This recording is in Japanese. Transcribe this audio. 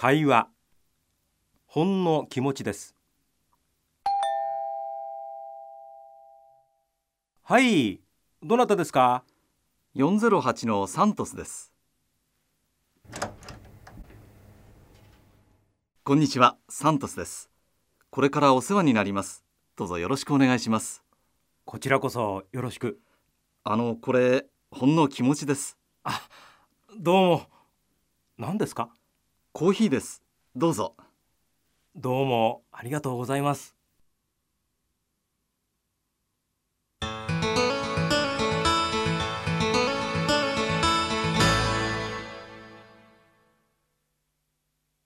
会話。ほんの気持ちです。はい。どなたですか？408のサントスです。こんにちは。サントスです。これからお世話になります。どうぞよろしくお願いします。こちらこそよろしく。あのこれほんの気持ちです。あどうも。何ですか？コーヒーです。どうぞ。どうもありがとうございます。